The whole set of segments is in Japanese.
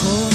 Oh.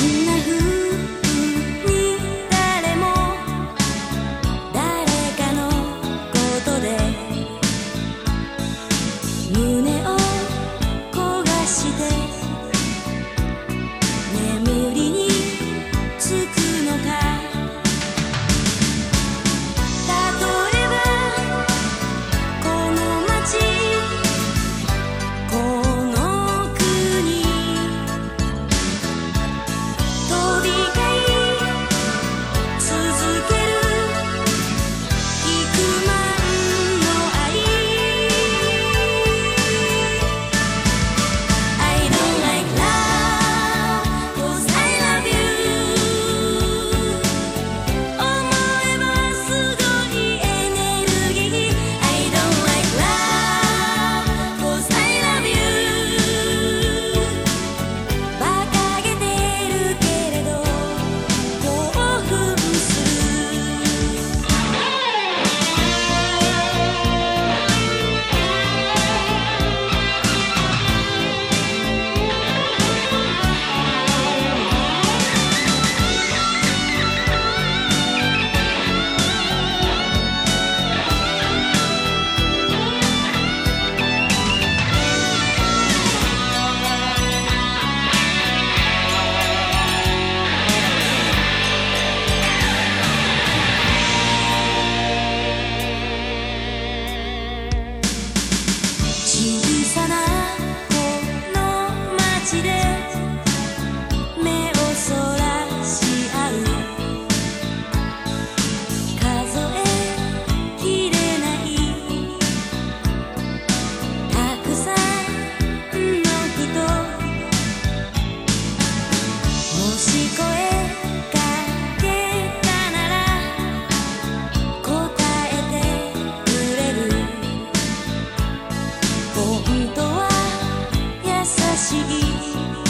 しい。